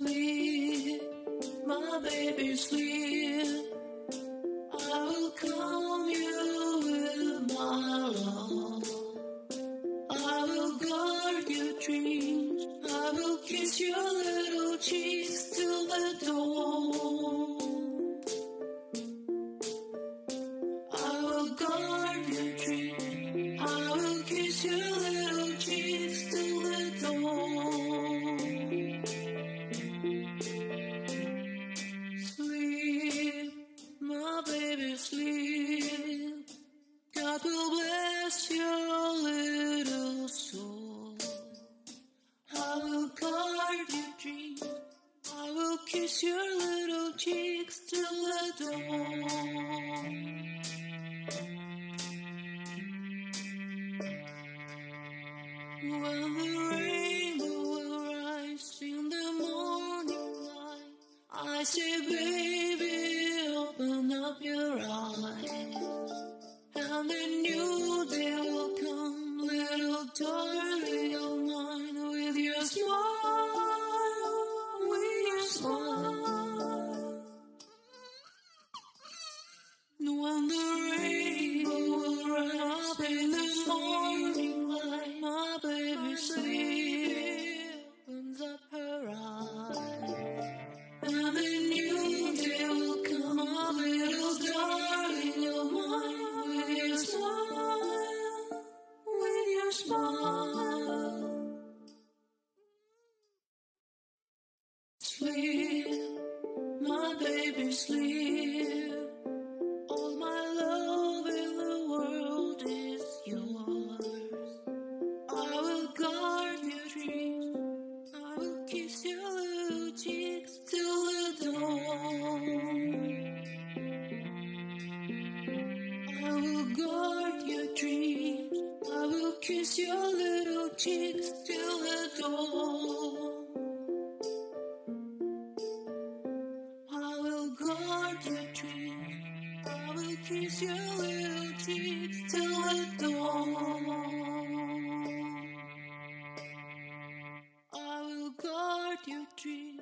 my baby sleep. I will calm you with my love. I will guard your dreams. I will kiss your little cheeks till the dawn. I will guard your dreams. Your little soul. I will guard your dreams. I will kiss your little cheeks till the dawn. When the rainbow will rise in the morning light, I say, baby, open up your eyes. And will come, little smile. Sleep, my baby, sleep. Kiss your little cheeks till the dawn. I will guard your dreams. I will kiss your little cheeks till the dawn. I will guard your dreams.